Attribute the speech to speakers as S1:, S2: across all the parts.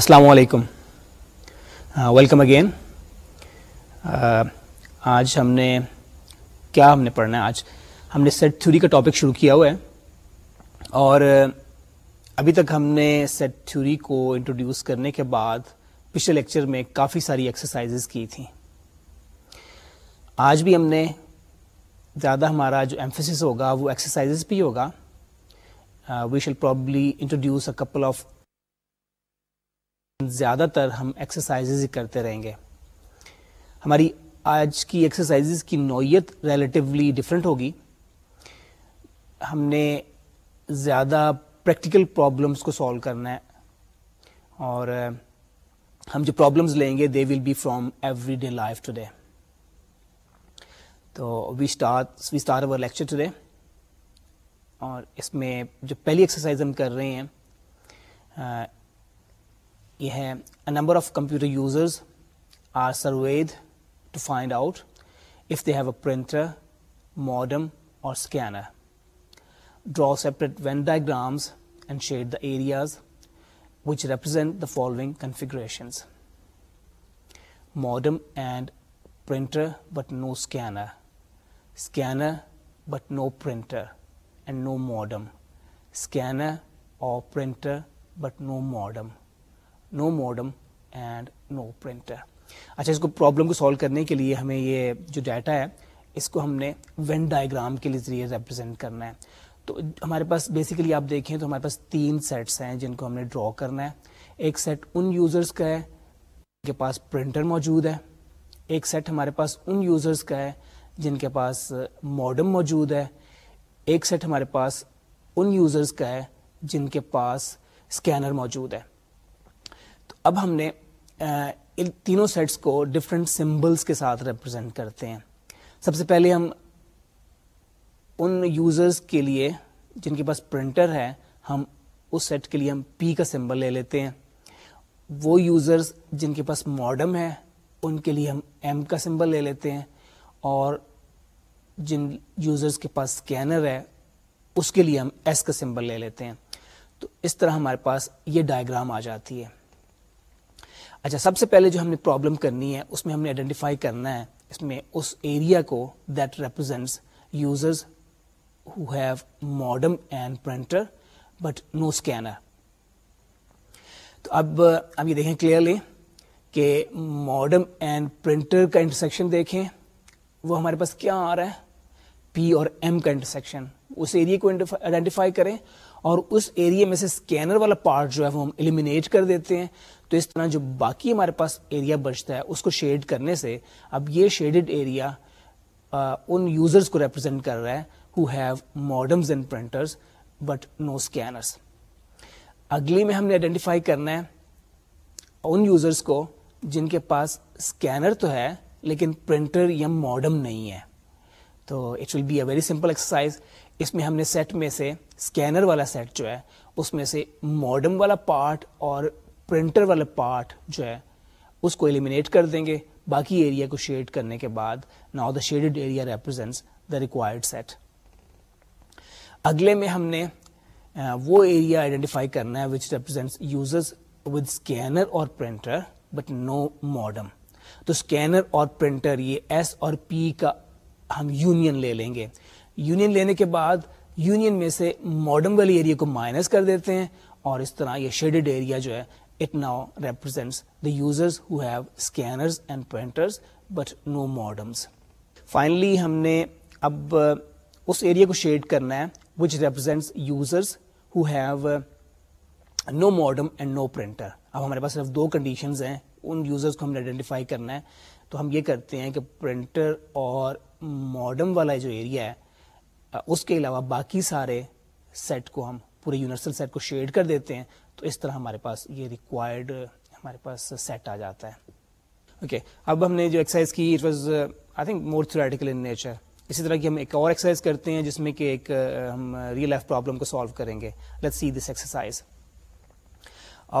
S1: السلام علیکم welcome again آج ہم نے کیا ہم نے پڑھنا ہے آج ہم نے سیٹ تھیوری کا ٹاپک شروع کیا ہوا ہے اور ابھی تک ہم نے سیٹ تھیوری کو انٹروڈیوس کرنے کے بعد پچھلے لیکچر میں کافی ساری ایکسرسائزز کی تھیں آج بھی ہم نے زیادہ ہمارا جو ایمفسس ہوگا وہ ایکسرسائزز پہ ہوگا we shall probably introduce a couple of زیادہ تر ہم ایکسرسائز کرتے رہیں گے ہماری آج کی ایکسرسائز کی نوعیت ریلیٹیولی ڈفرینٹ ہوگی ہم نے زیادہ پریکٹیکل پرابلمس کو سالو کرنا ہے اور ہم جو پرابلمس لیں گے they will be from every day life today تو we we start over lecture اور اس میں جو پہلی ایکسرسائز ہم کر رہے ہیں a number of computer users are surveyed to find out if they have a printer, modem or scanner. Draw separate Venn diagrams and shade the areas which represent the following configurations: modem and printer but no scanner, scanner but no printer and no modem, scanner or printer but no modem. No modem and no printer اچھا اس کو problem کو solve کرنے کے لیے ہمیں یہ جو ڈیٹا ہے اس کو ہم نے وین ڈائیگرام کے ذریعے ریپرزینٹ کرنا ہے تو ہمارے پاس بیسیکلی آپ دیکھیں تو ہمارے پاس تین سیٹس ہیں جن کو ہم نے ڈرا کرنا ہے ایک سیٹ ان یوزرس کا ہے جن کے پاس پرنٹر موجود ہے ایک سیٹ ہمارے پاس ان یوزرس کا ہے جن کے پاس ماڈم موجود ہے ایک سیٹ ہمارے پاس ان یوزرس کا ہے جن کے پاس اسکینر موجود ہے اب ہم نے ان تینوں سیٹس کو ڈفرینٹ سمبلس کے ساتھ ریپرزینٹ کرتے ہیں سب سے پہلے ہم ان یوزرس کے لیے جن کے پاس پرنٹر ہے ہم اس سیٹ کے لیے ہم پی کا سمبل لے لیتے ہیں وہ یوزرس جن کے پاس ماڈم ہے ان کے لیے ہم ایم کا سمبل لے لیتے ہیں اور جن یوزرس کے پاس اسکینر ہے اس کے لیے ہم ایس کا سمبل لے لیتے ہیں تو اس طرح ہمارے پاس یہ ڈائیگرام آ جاتی ہے اچھا سب سے پہلے جو ہم نے پرابلم کرنی ہے اس میں ہم نے آئیڈینٹیفائی کرنا ہے اس میں اس ایریا کو that represents users user and printer but no scanner تو اب اب یہ دیکھیں کلیئرلی کہ ماڈرن اینڈ پرنٹر کا انٹرسیکشن دیکھیں وہ ہمارے پاس کیا آ رہا ہے پی اور ایم کا انٹرسیکشن اس ایریا کو آئیڈینٹیفائی کریں اور اس ایریا میں سے اسکینر والا پارٹ جو ہے وہ ہم ایلیمینیٹ کر دیتے ہیں تو اس طرح جو باقی ہمارے پاس ایریا بچتا ہے اس کو شیڈ کرنے سے اب یہ شیڈڈ ایریا ان یوزرس کو ریپرزینٹ کر رہا ہے who have modems and printers but no scanners اگلی میں ہم نے آئیڈینٹیفائی کرنا ہے ان یوزرس کو جن کے پاس اسکینر تو ہے لیکن پرنٹر یا ماڈرن نہیں ہے تو it will be a very simple exercise اس میں ہم نے سیٹ میں سے اسکینر والا سیٹ جو ہے اس میں سے ماڈرن والا پارٹ اور پرنٹر والا پارٹ جو ہے اس کو ایلیمینیٹ کر دیں گے باقی ایریا کو شیڈ کرنے کے بعد now the area represents the required set اگلے میں ہم نے وہ ایریا آئیڈینٹیفائی کرنا ہے وچ ود اسکینر اسکینر اور اور اور پرنٹر پرنٹر بٹ نو تو یہ ایس پی کا ہم یونین لے لیں گے یونین لینے کے بعد یونین میں سے ماڈرن والے ایریا کو مائنس کر دیتے ہیں اور اس طرح یہ شیڈیڈ ایریا جو ہے it now represents the users who have scanners and printers but no modems finally ہم نے اب اس ایریا کو شیڈ کرنا ہے which represents users who have no modem and no printer اب ہمارے پاس صرف دو کنڈیشنز ہیں ان یوزرز کو ہم نے آئیڈینٹیفائی کرنا ہے تو ہم یہ کرتے ہیں کہ پرنٹر اور ماڈرن والا جو ایریا ہے اس کے علاوہ باقی سارے سیٹ کو ہم پورے یونیورسل سیٹ کو شیڈ کر دیتے ہیں تو اس طرح ہمارے پاس یہ ریکوائرڈ ہمارے پاس سیٹ آ جاتا ہے اوکے okay, اب ہم نے جو ایکسرسائز کی it was I think more theoretical in nature اسی طرح کی ہم ایک اور ایکسرسائز کرتے ہیں جس میں کہ ایک ہم ریئل لائف پرابلم کو سالو کریں گے let see this exercise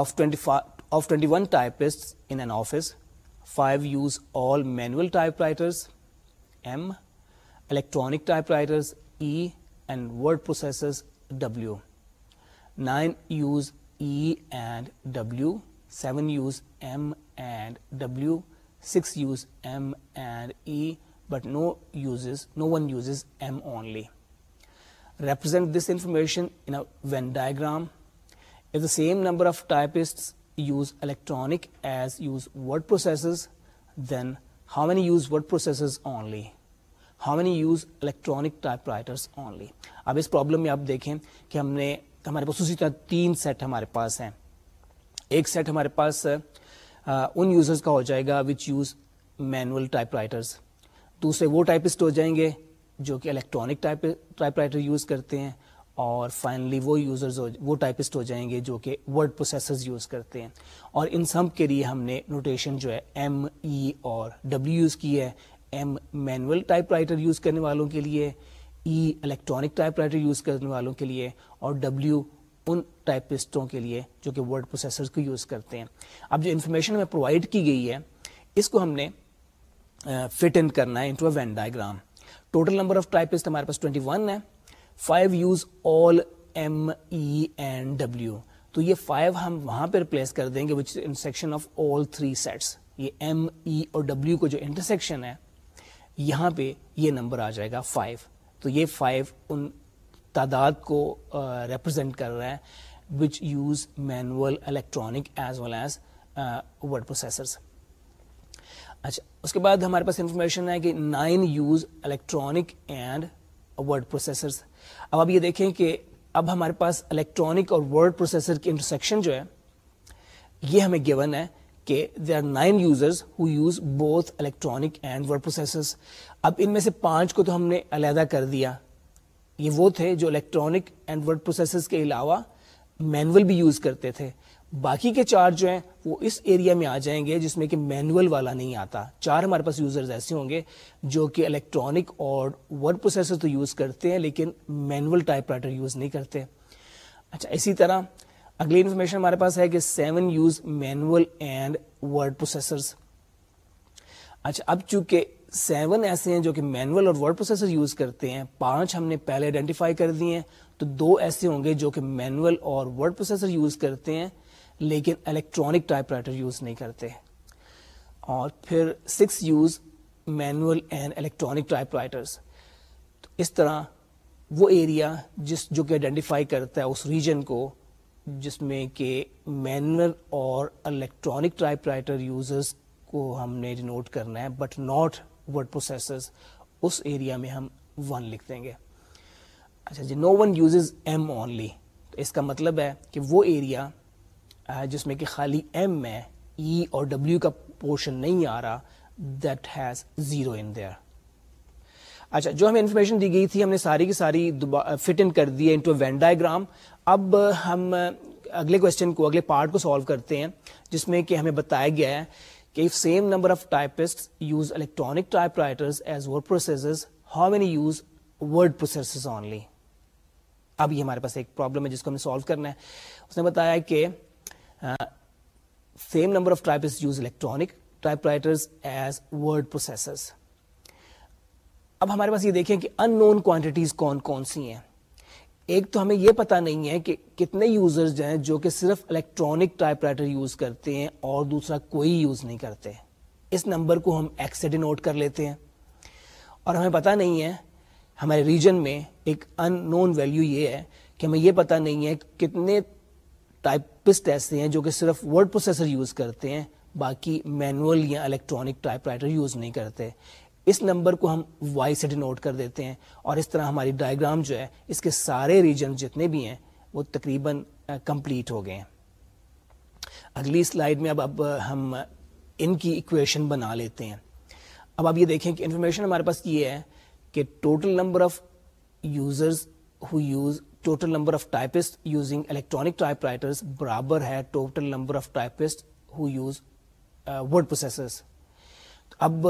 S1: of twenty of twenty one typist in an office five use all manual typewriters M electronic typewriters E and word possesses W. 9 use E and W. 7 use M and W. 6 use M and E, but no one uses M only. Represent this information in a Venn diagram. If the same number of typists use electronic as use word processors, then how many use word processors only? How many use electronic typewriters only اب اس problem میں آپ دیکھیں کہ ہم نے ہمارے پاس اسی طرح تین سیٹ ہمارے پاس ہیں ایک سیٹ ہمارے پاس ان یوزرس کا ہو جائے گا which use manual typewriters دوسرے وہ ٹائپسٹ ہو جائیں گے جو کہ electronic type typewriter use کرتے ہیں اور فائنلی وہ یوزرز وہ ٹائپسٹ ہو جائیں گے جو کہ ورڈ پروسیسرز یوز کرتے ہیں اور ان سب کے لیے ہم نے نوٹیشن جو ہے ایم ای e اور ڈبلیو یوز کی ہے M manual typewriter use کرنے والوں کے لیے E electronic typewriter use کرنے والوں کے لیے اور ڈبلو ان ٹائپسٹوں کے لیے جو کہ ورڈ پروسیسر کو یوز کرتے ہیں اب جو انفارمیشن ہمیں پرووائڈ کی گئی ہے اس کو ہم نے فٹ ان کرنا ہے into Venn diagram total number of typist ہمارے پاس ٹوینٹی ون ہے five use all M E and W تو یہ فائیو ہم وہاں پہ ریپلیس کر دیں گے which of all three sets یہ ایم ای e اور ڈبلو کو جو انٹرسیکشن ہے یہاں پہ یہ نمبر آ جائے گا فائیو تو یہ 5 ان تعداد کو ریپرزینٹ کر رہا ہے which use manual electronic as well as word processors اچھا اس کے بعد ہمارے پاس انفارمیشن ہے کہ nine use electronic and word processors اب آپ یہ دیکھیں کہ اب ہمارے پاس الیکٹرانک اور ورڈ پروسیسر کی انٹرسیکشن جو ہے یہ ہمیں گیون ہے کہ they are nine users who use both electronic and word processors اب ان میں سے پانچ کو تو ہم نے علیحدہ کر دیا یہ وہ تھے جو الیکٹرانک اینڈ ورڈ پروسیسرز کے علاوہ مینول بھی یوز کرتے تھے باقی کے چار جو ہیں وہ اس ایریا میں آ جائیں گے جس میں کہ مینول والا نہیں آتا چار ہمارے پاس یوزرز ایسے ہوں گے جو کہ الیکٹرانک اور ورڈ پروسیسر تو یوز کرتے ہیں لیکن مینول ٹائپ رائٹر یوز نہیں کرتے اچھا اسی طرح اگلی انفارمیشن ہمارے پاس ہے کہ seven use manual and word processors اچھا اب چونکہ سیون ایسے ہیں جو کہ مینوئل اور ورڈ پروسیسر یوز کرتے ہیں پانچ ہم نے پہلے آئیڈینٹیفائی کر دیے ہیں تو دو ایسے ہوں گے جو کہ مینوئل اور ورڈ پروسیسر یوز کرتے ہیں لیکن الیکٹرانک ٹائپ رائٹر یوز نہیں کرتے اور پھر six use manual and electronic typewriters اس طرح وہ ایریا جس جو کہ آئیڈینٹیفائی کرتا ہے اس ریجن کو جس میں کہ مینول اور الیکٹرانک ٹائپ رائٹر کو ہم نے ڈینوٹ کرنا ہے بٹ ناٹ ورڈ پروسیسرز اس ایریا میں ہم ون لکھ دیں گے اچھا جی no one uses M only اس کا مطلب ہے کہ وہ ایریا جس میں کہ خالی ایم ہے ای e اور ڈبلیو کا پورشن نہیں آ رہا that has zero in there اچھا جو ہمیں انفارمیشن دی گئی تھی ہم نے ساری کی ساری فٹ ان کر دی ہے انٹو ڈائگرام اب ہم اگلے کوشچن کو اگلے پارٹ کو سالو کرتے ہیں جس میں کہ ہمیں بتایا گیا ہے کہ if same number of typist use electronic typewriters as word processes how many use word processes only اب یہ ہمارے پاس ایک پرابلم ہے جس کو ہمیں سالو کرنا ہے اس نے بتایا کہ same number of typists use electronic typewriters as word processes اب ہمارے پاس یہ دیکھیں کہ ان نون کون کون سی ہیں ایک تو ہمیں یہ پتا نہیں ہے کہ کتنے یوزرز ہیں جو کہ صرف الیکٹرانک ٹائپ رائٹر یوز کرتے ہیں اور دوسرا کوئی یوز نہیں کرتے اس نمبر کو ہم ایکسڈ نوٹ کر لیتے ہیں اور ہمیں پتا نہیں ہے ہمارے ریجن میں ایک ان نون ویلو یہ ہے کہ ہمیں یہ پتا نہیں ہے کتنے ٹائپسٹ ایسے ہیں جو کہ صرف ورڈ پروسیسر یوز کرتے ہیں باقی مینوئل یا الیکٹرانک ٹائپ رائٹر یوز نہیں کرتے اس نمبر کو ہم وائی سے ڈینوٹ کر دیتے ہیں اور اس طرح ہماری ڈائیگرام جو ہے اس کے سارے ریجن جتنے بھی ہیں وہ تقریباً کمپلیٹ ہو گئے ہیں اگلی سلائیڈ میں اب اب ہم ان کی ایکویشن بنا لیتے ہیں اب آپ یہ دیکھیں کہ انفارمیشن ہمارے پاس یہ ہے کہ total number of users who use total number of typists using electronic typewriters برابر ہے total number of typists who use word processors اب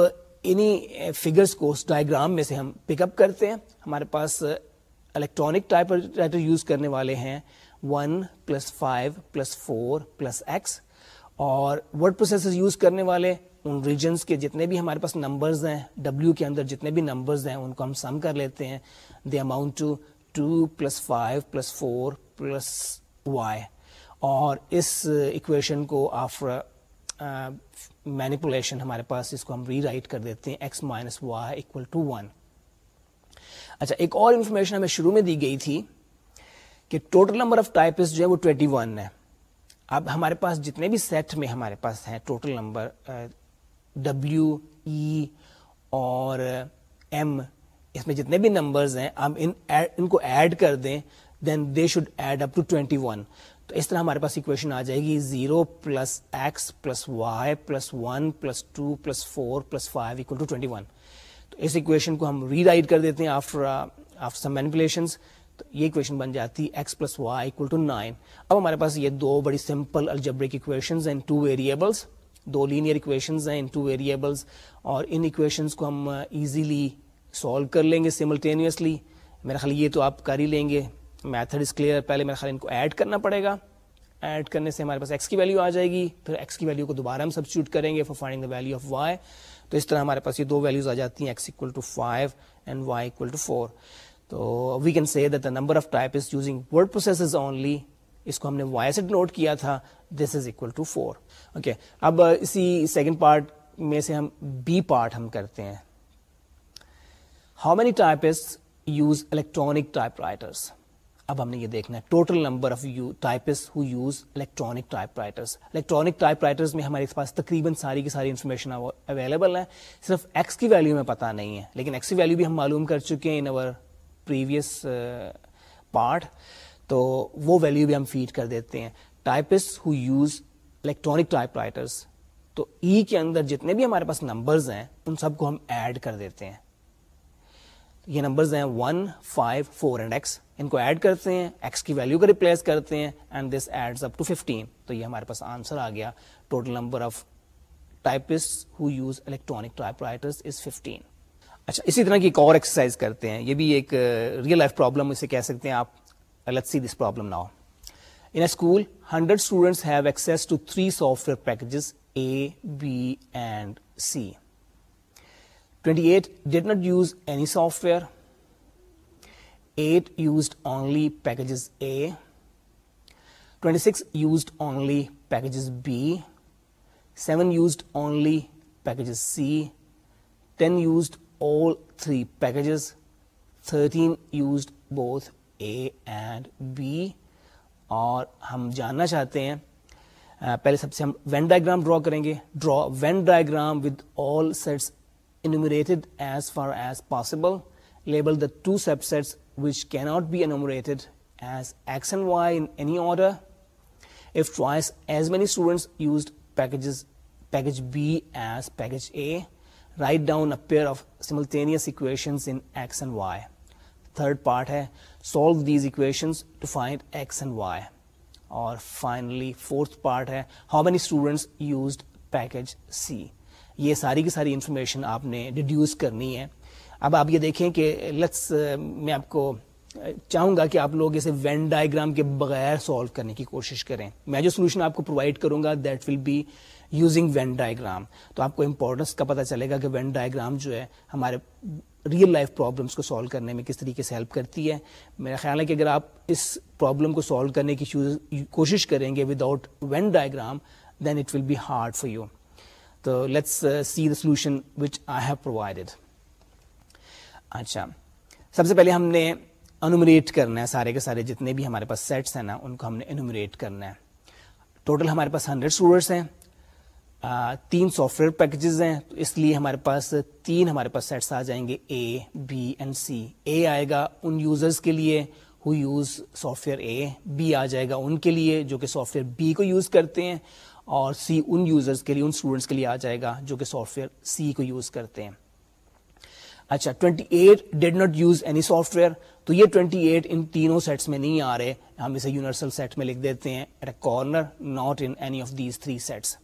S1: انہی فگرس کو اس ڈائگرام میں سے ہم پک اپ کرتے ہیں ہمارے پاس الیکٹرانک ٹائپ رائٹر یوز کرنے والے ہیں one plus five plus four plus X اور ورڈ پروسیسر یوز کرنے والے ان ریجنس کے جتنے بھی ہمارے پاس نمبرز ہیں ڈبلیو کے اندر جتنے بھی نمبرز ہیں ان کو ہم سم کر لیتے ہیں they amount to two plus five plus four plus Y اور اس اکویشن کو آفر مینیپولیشن ہمارے پاس اس کو ہم ری رائٹ کر دیتے ہیں X minus Y equal to one اچھا ایک اور انفارمیشن ہمیں شروع میں دی گئی تھی کہ ٹوٹل نمبر آف ٹائپس جو ہے وہ ٹوینٹی ون ہے اب ہمارے پاس جتنے بھی سیٹ میں ہمارے پاس ہیں ٹوٹل نمبر ڈبلیو ای اور ایم اس میں جتنے بھی نمبرز ہیں ہم ان کو ایڈ کر دیں then they should add up to twenty one تو اس طرح ہمارے پاس اکویشن آ جائے گی zero plus X plus Y plus one plus two plus four plus five equal to twenty one تو اس اکویشن کو ہم ری رائٹ کر دیتے ہیں آفٹر آفٹر سم مینپولیشنس تو یہ اکویشن بن جاتی ہے X plus Y equal to nine اب ہمارے پاس یہ دو بڑی سمپل الجبرک اکویشنز ہیں ٹو ویریبلس دو لینئر اکویشنز ہیں ان ٹو ویریبلس اور ان اکویشنز کو ہم ایزیلی uh, سالو کر لیں گے سملٹینیسلی میرا خیال یہ تو آپ کر ہی لیں گے میتھڈ از کلیئر پہلے میرا خیال ان کو ایڈ کرنا پڑے گا ایڈ کرنے سے ہمارے پاس ایکس کی ویلو آ جائے گی پھر ایکس کی ویلو کو دوبارہ ہم سبسٹیوٹ کریں گے for finding the value of Y تو اس طرح ہمارے پاس یہ دو ویلوز آ جاتی ہیں X equal equal to two five and Y four تو we can see the number of typists using word processes only اس کو ہم نے وائی سے نوٹ کیا تھا this is equal to four okay اب اسی سیکنڈ پارٹ میں سے ہم بی پارٹ ہم کرتے ہیں how many types use electronic typewriters اب ہم نے یہ دیکھنا ہے total number of you types who use electronic typewriters electronic typewriters میں ہمارے پاس تقریباً ساری کی ساری انفارمیشن اویلیبل ہیں صرف ایکس کی ویلو میں پتہ نہیں ہے لیکن ایکس کی ویلو بھی ہم معلوم کر چکے ہیں ان اوور پریویس پارٹ تو وہ ویلو بھی ہم فیڈ کر دیتے ہیں types who use electronic typewriters تو ای e کے اندر جتنے بھی ہمارے پاس نمبرز ہیں ان سب کو ہم ایڈ کر دیتے ہیں یہ نمبرز ہیں one five four and X ان کو ایڈ کرتے ہیں ایکس کی ویلو کو ریپلیس کرتے ہیں اینڈ دس اپ ٹو تو یہ ہمارے پاس آنسر آ گیا total number of typist who use electronic type اچھا اسی طرح کی ایک اور ایکسرسائز کرتے ہیں یہ بھی ایک ریئل لائف پرابلم اسے کہہ سکتے ہیں آپ let see this problem now in school hundred students have to three software packages A B and C twenty eight did not use any software eight used only packages A twenty six used only packages B seven used only packages C ten used all three packages thirteen used both A and B اور ہم جاننا چاہتے ہیں پہلے سب سے ہم Venn diagram draw کریں گے draw Venn diagram with all sets enumerated as far as possible label the two subsets which can not be enumerated as X and Y any order if twice as many students used packages package B as package A write down a pair of simultaneous equations in X and Y third part ہے solve these equations to find X and Y اور finally fourth part ہے how many students used package C یہ ساری کی ساری information آپ نے ڈیڈیوز کرنی ہے اب آپ یہ دیکھیں کہ لیٹس uh, میں آپ کو uh, چاہوں گا کہ آپ لوگ اسے وین ڈائیگرام کے بغیر سالو کرنے کی کوشش کریں میں جو سولوشن آپ کو پرووائڈ کروں گا that will be using Venn diagram تو آپ کو امپورٹنس کا پتہ چلے گا کہ وین ڈائیگرام جو ہے ہمارے ریئل لائف پرابلمس کو سالو کرنے میں کس طریقے سے ہیلپ کرتی ہے میرا خیال ہے کہ اگر آپ اس پرابلم کو سالو کرنے کی کوشش کریں گے without Venn diagram then it will be hard for you تو let's see the solution which I have provided اچھا سب سے پہلے ہم نے انومریٹ کرنا ہے سارے کے سارے جتنے بھی ہمارے پاس سیٹس ہیں نا ان کو ہم نے انومریٹ کرنا ہے ٹوٹل ہمارے پاس ہنڈریڈ اسٹوڈنٹس ہیں تین سافٹ ویئر پیکیجز ہیں تو اس لیے ہمارے پاس تین ہمارے پاس سیٹس آ جائیں گے A B and C A آئے گا ان یوزرس کے لیے who use software A B آ جائے گا ان کے لیے جو کہ سافٹ ویئر بی کو یوز کرتے ہیں اور سی ان یوزرس کے لیے ان اسٹوڈنٹس کے لیے آ جائے گا جو کہ سافٹ ویئر سی کو یوز کرتے ہیں اچھا 28 eight did not use any software تو یہ 28 ان تینوں سیٹس میں نہیں آ رہے ہم اسے یونیورسل سیٹ میں لکھ دیتے ہیں at a corner not in any of these three sets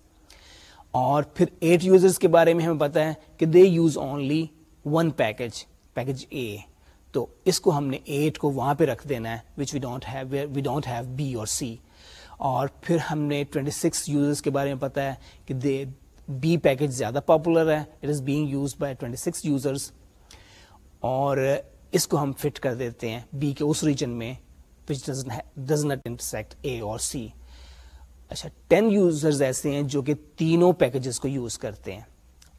S1: اور پھر ایٹ یوزرس کے بارے میں ہمیں پتہ ہے کہ they use only one package package A تو اس کو ہم نے ایٹ کو وہاں پہ رکھ دینا ہے which we don't have we don't have B اور سی اور پھر ہم نے 26 سکس یوزرز کے بارے میں پتا ہے کہ دے بی پیکج زیادہ پاپولر ہے it is being use by 26 six users اور اس کو ہم فٹ کر دیتے ہیں بی کے اس ریجن میں which does not intersect A اور سی اچھا ٹین یوزرز ایسے ہیں جو کہ تینوں پیکیجز کو یوز کرتے ہیں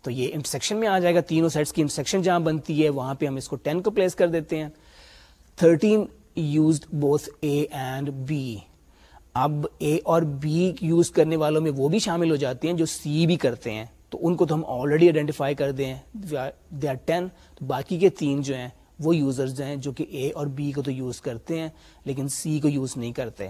S1: تو یہ انٹرسیکشن میں آ جائے گا تینوں سیٹس کی انٹرسیکشن جہاں بنتی ہے وہاں پہ ہم اس کو ٹین کو پلیس کر دیتے ہیں thirteen used both A and B اب اے اور بی یوز کرنے والوں میں وہ بھی شامل ہو جاتے ہیں جو سی بھی کرتے ہیں تو ان کو تو ہم آلریڈی آئیڈینٹیفائی کر دیں دے آر ٹین تو باقی کے تین جو ہیں وہ یوزرز ہیں جو کہ اے اور بی کو تو یوز کرتے ہیں لیکن سی کو یوز نہیں کرتے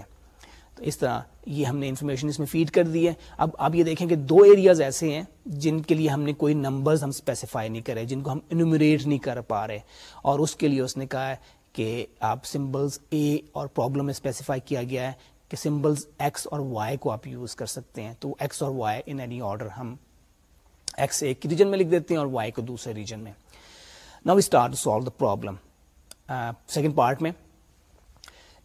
S1: تو اس طرح یہ ہم نے انفارمیشن اس میں فیڈ کر دی ہے اب آپ یہ دیکھیں کہ دو ایریاز ایسے ہیں جن کے لیے ہم نے کوئی نمبرز ہم اسپیسیفائی نہیں کرے جن کو ہم انومریٹ نہیں کر پا رہے اور اس کے لیے اس نے کہا ہے کہ آپ سمبلز اے اور پرابلم میں اسپیسیفائی کیا گیا ہے کہ سمبلز ایکس اور وائی کو آپ یوز کر سکتے ہیں تو ایکس اور وائی ان اینی آرڈر ہم ایکس ایک ریجن میں لکھ دیتے ہیں اور وائی کو دوسرے ریجن میں نا we start to solve the problem second part میں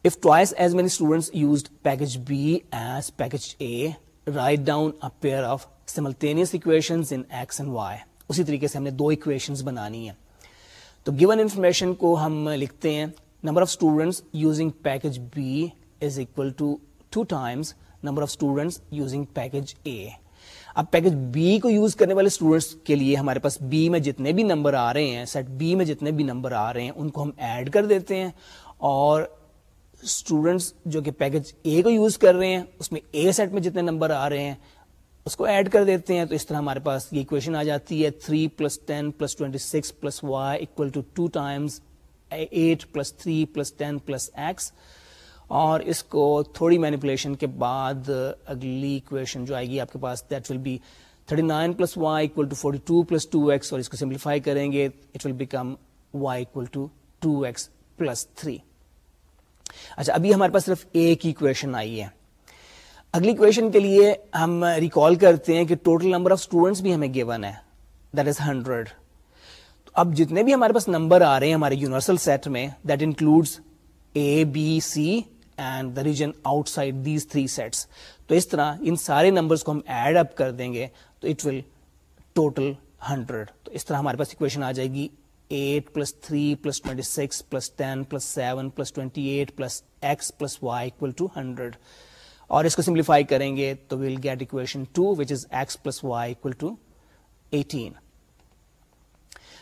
S1: if twice as many students used package B as package A write down a pair of simultaneous equation in x and y اسی طریقے سے ہم نے دو equations بنانی ہیں تو گیون انفارمیشن کو ہم لکھتے ہیں number of students using package B is equal to two times number of students using package A اب پیکج بی کو یوز کرنے والے اسٹوڈنٹس کے لیے ہمارے پاس بی میں جتنے بھی نمبر آ رہے ہیں سیٹ بی میں جتنے بھی نمبر آ رہے ہیں ان کو ہم ایڈ کر دیتے ہیں اور اسٹوڈنٹس جو کہ پیکج اے کو یوز کر رہے ہیں اس میں اے سیٹ میں جتنے نمبر آ رہے ہیں اس کو ایڈ کر دیتے ہیں تو اس طرح ہمارے پاس یہ آ جاتی ہے 3 plus ten plus twenty six plus times eight plus three plus ten plus x اور اس کو تھوڑی مینیپولیشن کے بعد اگلی جو آئے گی آپ کے پاس that will be 39 nine plus y equal to two two forty plus x اور اس کو سمپلیفائی کریں گے it will become y equal to two x plus three اچھا ابھی ہمارے پاس صرف ایک ہی کویشن آئی ہے اگلی کویشن کے لیے ہم ریکال کرتے ہیں کہ ٹوٹل نمبر آف اسٹوڈنٹس بھی ہمیں گیون ہے دیٹ از ہنڈریڈ تو اب جتنے بھی ہمارے پاس نمبر آ رہے ہیں ہمارے یونیورسل سیٹ میں that includes A B C and the region outside these three sets تو اس طرح ان سارے نمبرس کو ہم ایڈ اپ کر دیں گے تو اٹ ول ٹوٹل ہنڈریڈ تو اس طرح ہمارے پاس اکویشن آ جائے گی eight plus three plus plus plus six ten seven plus eight plus plus x y equal to hundred اور اس کو سمپلیفائی کریں گے تو we'll get equation two two which is x plus y equal eighteen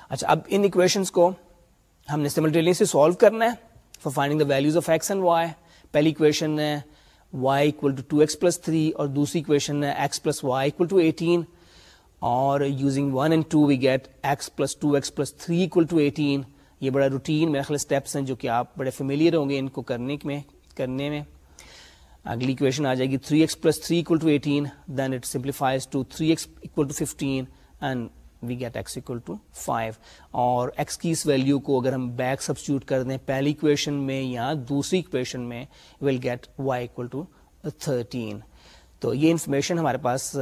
S1: اچھا اب ان equations کو ہم نے سالو کرنا ہے for finding the values of x and y پہلی اکویشن ہے y equal to two x plus three اور دوسری اکویشن ہے x plus y equal to eighteen اور using one and two we get x plus two x plus three equal to eighteen یہ بڑا routine میرے خیال steps ہیں جو کہ آپ بڑے فیملیئر ہوں گے ان کو کرنے میں کرنے میں اگلی اکویشن آ جائے گی three x plus three equal to eighteen then it simplifies to three x equal to fifteen and we get x equal to five اور ایکس کی اس ویلیو کو اگر ہم بیک سبسٹیوٹ کر دیں پہلی اکویشن میں یا دوسری اکویشن میں will get y equal to thirteen تو یہ انفارمیشن ہمارے پاس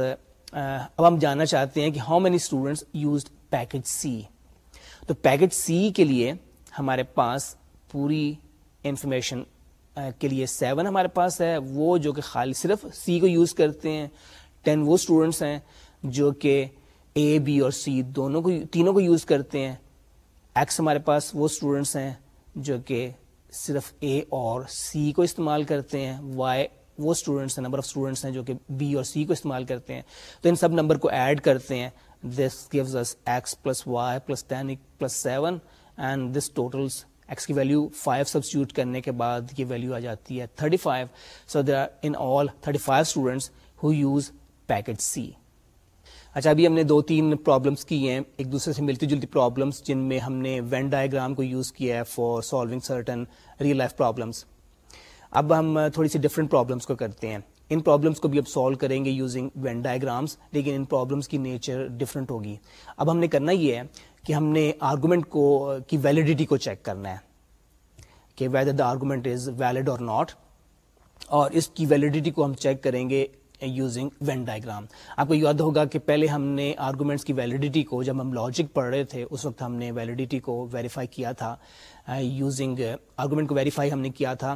S1: اب ہم جاننا چاہتے ہیں کہ how many students used package C تو پیکج سی کے لیے ہمارے پاس پوری انفارمیشن کے لیے سیون ہمارے پاس ہے وہ جو کہ خالی صرف سی کو یوز کرتے ہیں ٹین وہ اسٹوڈنٹس ہیں جو کہ اے بی اور سی دونوں کو تینوں کو یوز کرتے ہیں ایکس ہمارے پاس وہ اسٹوڈنٹس ہیں جو کہ صرف اے اور سی کو استعمال کرتے ہیں وائی وہ اسٹوڈنٹس ہیں نمبر آف اسٹوڈنٹس ہیں جو کہ بی اور سی کو استعمال کرتے ہیں تو ان سب نمبر کو ایڈ کرتے ہیں this gives us x plus y plus ten plus seven and this totals x کی ویلیو فائیو سب کرنے کے بعد یہ ویلیو آ جاتی ہے thirty five so there are in all thirty five students who use packet C اچھا ابھی ہم نے دو تین پرابلمس کی ہیں ایک دوسرے سے ملتی جلتی پرابلمس جن میں ہم نے وین ڈائگرام کو یوز کیا ہے for solving certain real life problems اب ہم تھوڑی سی ڈفرینٹ پرابلمس کو کرتے ہیں ان پرابلمس کو بھی اب سالو کریں گے یوزنگ وین ڈائیگرامس لیکن ان پرابلمس کی نیچر ڈفرینٹ ہوگی اب ہم نے کرنا یہ ہے کہ ہم نے آرگومنٹ کو کی ویلیڈیٹی کو چیک کرنا ہے کہ whether the argument is valid or not اور اس کی ویلڈیٹی کو ہم چیک کریں گے یوزنگ وین ڈائگرام آپ کو یاد ہوگا کہ پہلے ہم نے آرگومنٹس کی ویلیڈیٹی کو جب ہم لاجک پڑھ رہے تھے اس وقت ہم نے ویلیڈیٹی کو ویریفائی کیا تھا یوزنگ آرگومنٹ کو ویریفائی ہم نے کیا تھا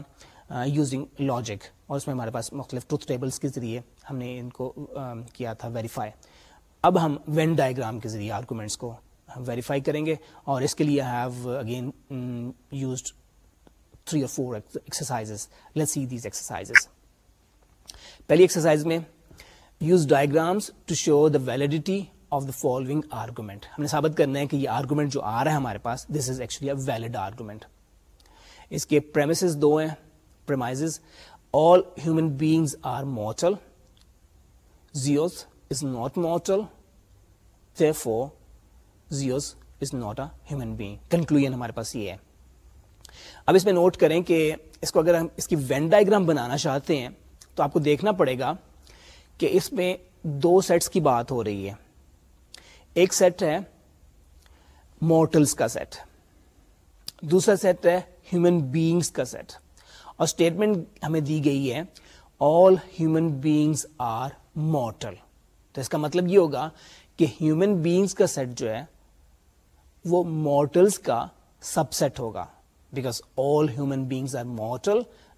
S1: یوزنگ لاجک اور اس میں ہمارے پاس مختلف ٹوتھ ٹیبلس کے ذریعے ہم نے ان کو کیا تھا ویریفائی اب ہم وین ڈائیگرام کے ذریعے آرگومنٹس کو ویریفائی کریں گے اور اس کے لیے ہیو اگین یوزڈ تھری اور four exercise let see these exercise پہلی ایکسرسائز میں use diagrams to show the validity of the following argument ہم نے ثابت کرنا ہے کہ یہ آرگومنٹ جو آ رہا ہے ہمارے پاس this is actually a valid argument اس کے پرمسز دو ہیں all human beings are Zeus is not mortal for Zeus is not a human being conclusion ہمارے پاس یہ ہے اب اس میں نوٹ کریں کہ اس کو اگر ہم اس کی وین ڈائگرام بنانا چاہتے ہیں تو آپ کو دیکھنا پڑے گا کہ اس میں دو سیٹس کی بات ہو رہی ہے ایک سیٹ ہے مورٹلس کا سیٹ دوسرا سیٹ ہے ہیومن بینگس کا سیٹ اور اسٹیٹمنٹ ہمیں دی گئی ہے all human beings are mortal تو اس کا مطلب یہ ہوگا کہ ہیومن بینگس کا سیٹ جو ہے وہ مورٹلس کا سب سیٹ ہوگا because all human beings are mortal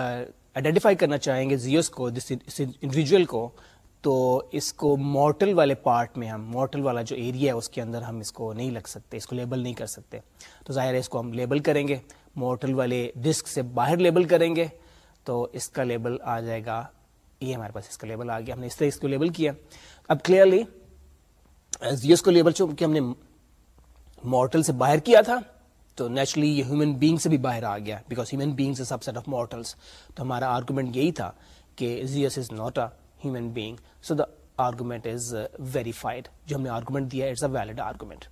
S1: identify کرنا چاہیں گے زیوس کو جس انڈیویجول کو تو اس کو مورٹل والے پارٹ میں ہم مورٹل والا جو ایریا ہے اس کے اندر ہم اس کو نہیں لگ سکتے اس کو لیبل نہیں کر سکتے تو ظاہر ہے اس کو ہم لیبل کریں گے مورٹل والے ڈسک سے باہر لیبل کریں گے تو اس کا لیبل آ جائے گا یہ ہمارے پاس اس کا لیبل آ گیا ہم نے اس طرح اس کو لیبل کیا اب کلیئرلی زیوس کو لیبل چونکہ ہم نے مورٹل سے باہر کیا تھا تو نیچرلی یہ ہیومن بینگ سے بھی باہر آ گیا because human being subset of mortals تو ہمارا آرگومنٹ یہی تھا کہ Zeus is not a human being so the argument is verified جو ہم نے آرگومنٹ دیا اٹس اے ویلڈ آرگومنٹ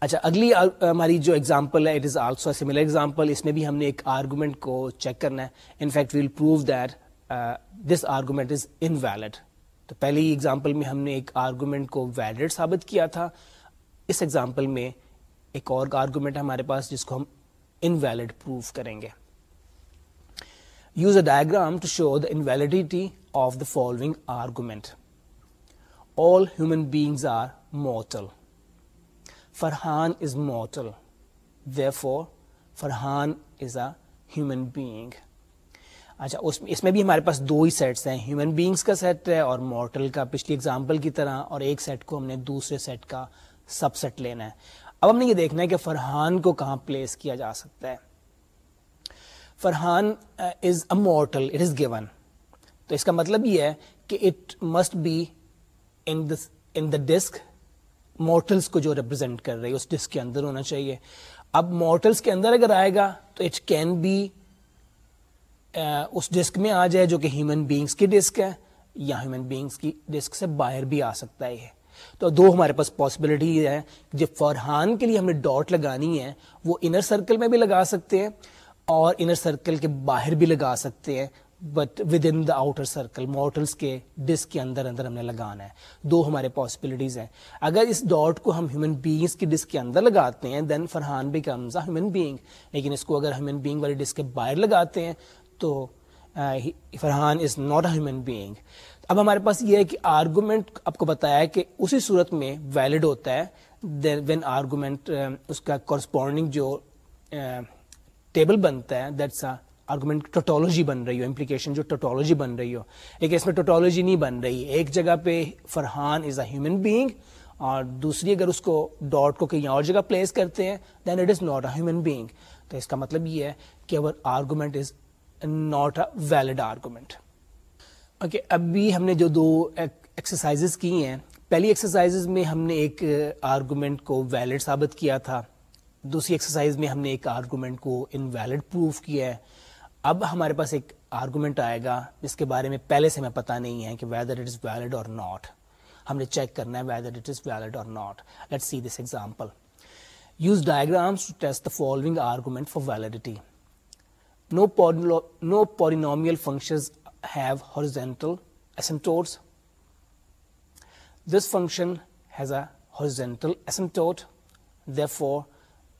S1: اچھا اگلی uh, ہماری جو ایگزامپل ہے it is also a similar example اس میں بھی ہم نے ایک آرگومنٹ کو چیک کرنا ہے in fact we'll prove that this argument is invalid تو پہلی ایگزامپل میں ہم نے ایک آرگومنٹ کو ویلڈ ثابت کیا تھا اس ایگزامپل میں ایک اور آرگومنٹ ہمارے پاس جس کو ہم انویلڈ پروف کریں گے use a diagram to show the invalidity of the following argument all human beings are mortal Farhan is mortal therefore Farhan is a human being اچھا اس میں اس میں بھی ہمارے پاس دو ہی سیٹس ہیں ہیومن بینگس کا سیٹ ہے اور مورٹل کا پچھلی اگزامپل کی طرح اور ایک سیٹ کو ہم نے دوسرے سیٹ کا سب سیٹ لینا ہے اب ہم نے یہ دیکھنا ہے کہ فرحان کو کہاں پلیس کیا جا سکتا ہے Farhan is a mortal it is given تو اس کا مطلب یہ ہے کہ it must be in the disc mortals کو جو ریپرزینٹ کر رہی ہے اس ڈسک کے اندر ہونا چاہیے اب مورٹلس کے اندر اگر آئے گا تو اٹ کین بی اس ڈسک میں آ جائے جو کہ ہیومن بینگس کی ڈسک ہے یا ہیومن بینگس کی ڈسک سے باہر بھی آ سکتا ہے تو دو ہمارے پاس پاسبلٹی ہیں جو فرحان کے لیے ہم نے ڈاٹ لگانی ہے وہ انر سرکل میں بھی لگا سکتے ہیں اور انر سرکل کے باہر بھی لگا سکتے ہیں but within the outer circle mortals کے ڈسک کے اندر اندر ہم نے لگانا ہے دو ہمارے پاسبلٹیز ہیں اگر اس ڈاٹ کو ہم ہیومن بینگس کی ڈسک کے اندر لگاتے ہیں then Farhan becomes a human being لیکن اس کو اگر ہیومن بینگ والی ڈسک کے باہر لگاتے ہیں تو Farhan is not a human being اب ہمارے پاس یہ ہے کہ آرگومنٹ آپ کو بتایا ہے کہ اسی صورت میں ویلڈ ہوتا ہے دین آرگومنٹ uh, اس کا کورسپونڈنگ جو ٹیبل uh, بنتا ہے دیٹس آرگومنٹ ٹوٹولوجی بن رہی ہو امپلیکیشن جو ٹوٹولوجی بن رہی ہو لیکن اس میں ٹوٹولوجی نہیں بن رہی ایک جگہ پہ Farhan is a human being اور دوسری اگر اس کو ڈاٹ کو کہیں اور جگہ پلیس کرتے ہیں then it is not a human being تو اس کا مطلب یہ ہے کہ our argument is not a valid argument okay okay, ابھی ہم نے جو دو ایکسرسائز کی ہیں پہلی ایکسرسائز میں ہم نے ایک آرگومنٹ کو ویلڈ ثابت کیا تھا دوسری ایکسرسائز میں ہم نے ایک آرگومنٹ کو انویلڈ پروف کیا ہے اب ہمارے پاس ایک آرگومنٹ آئے گا جس کے بارے میں پہلے سے ہمیں پتا نہیں ہے کہ whether it is valid or not ہم نے چیک کرنا ہے whether it is valid or not let see this example use diagrams to test the following argument for validity no polynomial functions till asymptote this function has a horizontal asymptote for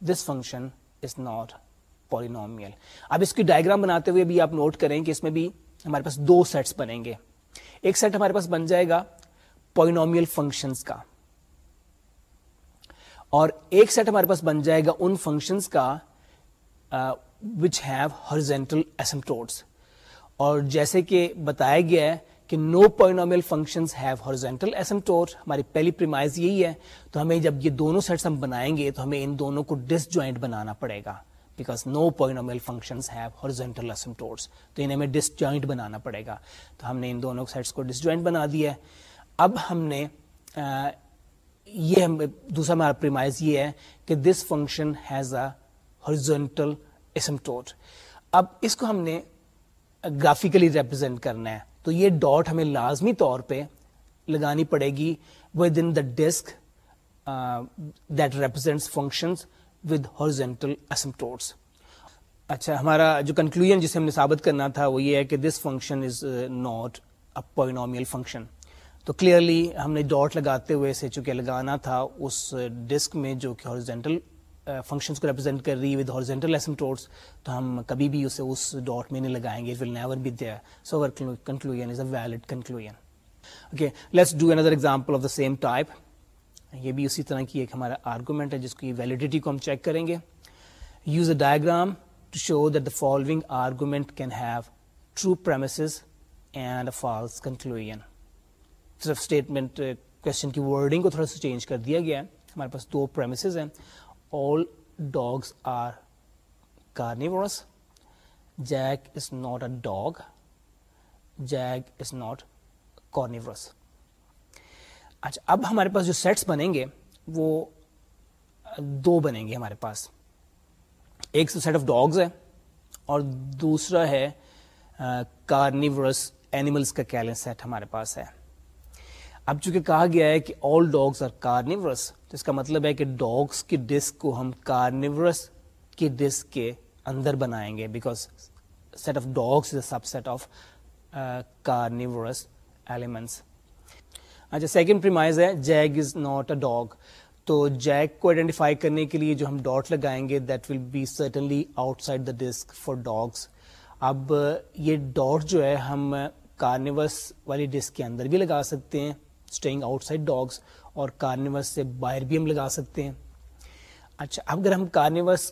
S1: this function is not polynomial اب اس کی diagram بناتے ہوئے بھی آپ note کریں کہ اس میں بھی ہمارے پاس دو سیٹس بنیں گے ایک سیٹ ہمارے پاس بن جائے گا پورینومیل فنکشنس کا اور ایک سیٹ ہمارے پاس بن جائے گا ان فنکشنس کا وچ ہیو ہارزینٹل ایسمٹوٹس اور جیسے کہ بتایا گیا ہے کہ no polynomial functions have horizontal asymptotes ہماری پہلی پریمائز یہی ہے تو ہمیں جب یہ دونوں سیٹس ہم بنائیں گے تو ہمیں ان دونوں کو ڈس جوائنٹ بنانا پڑے گا because no polynomial functions have horizontal asymptotes تو انہیں ہمیں ڈس جوائنٹ بنانا پڑے گا تو ہم نے ان دونوں سیٹس کو ڈس جوائنٹ بنا دیا ہے اب ہم نے یہ دوسرا ہمارا پریمائز یہ ہے کہ this function has a horizontal asymptote اب اس کو ہم نے گرافیکلی ریپرزینٹ کرنا ہے تو یہ ڈاٹ ہمیں لازمی طور پہ لگانی پڑے گی within the disc that represent function with horizontal اچھا ہمارا جو کنکلوژن جسے ہم نے ثابت کرنا تھا وہ یہ ہے کہ this function is not a polynomial function تو کلیئرلی ہم نے ڈاٹ لگاتے ہوئے سے چونکہ لگانا تھا اس ڈسک میں جو کہ ہارزینٹل فنکشنس کو ریپرزینٹ کر رہی ہے ود ہارزینٹل ایسمٹوٹس تو ہم کبھی بھی اسے اس ڈاٹ میں نہیں لگائیں گے it will never be there so our conclusion is a valid conclusion okay let's do another example of the same type یہ بھی اسی طرح کی ایک ہمارا آرگومنٹ ہے جس کی ویلڈیٹی کو ہم چیک کریں گے use a diagram to show that the following argument can have true premises and a false conclusion صرف اسٹیٹمنٹ کوشچن کی ورڈنگ کو تھوڑا سا چینج کر دیا گیا ہے ہمارے پاس دو پرمیسز ہیں all dogs are carnivorous Jack is not a dog. Jack is not carnivorous. اچھا اب ہمارے پاس جو سیٹس بنیں گے وہ دو بنیں گے ہمارے پاس ایک سیٹ آف ڈاگز ہے اور دوسرا ہے کارنیورس اینیملس کا کیلن سیٹ ہمارے پاس ہے اب چونکہ کہا گیا ہے کہ آل ڈاگس آر کارنیورس تو اس کا مطلب ہے کہ ڈاگس کی ڈسک کو ہم کارنیورس کی ڈسک کے اندر بنائیں گے because set of dogs is a subset of carnivores elements اچھا سیکنڈ پریمائز ہے جیگ از ناٹ اے ڈاگ تو جیگ کو آئیڈینٹیفائی کرنے کے لیے جو ہم ڈاٹ لگائیں گے that will be certainly outside the disc for dogs اب یہ ڈاٹ جو ہے ہم کارنیورس uh, والی ڈسک کے اندر بھی لگا سکتے ہیں اسٹینگ آؤٹ سائڈ ڈاگس اور کارنیورس سے باہر بھی ہم لگا سکتے ہیں اچھا اب اگر ہم کارنیورس